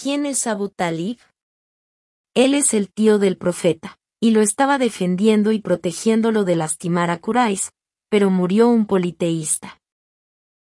¿Quién es Abu Talib? Él es el tío del profeta, y lo estaba defendiendo y protegiéndolo de lastimar a Quraysh, pero murió un politeísta.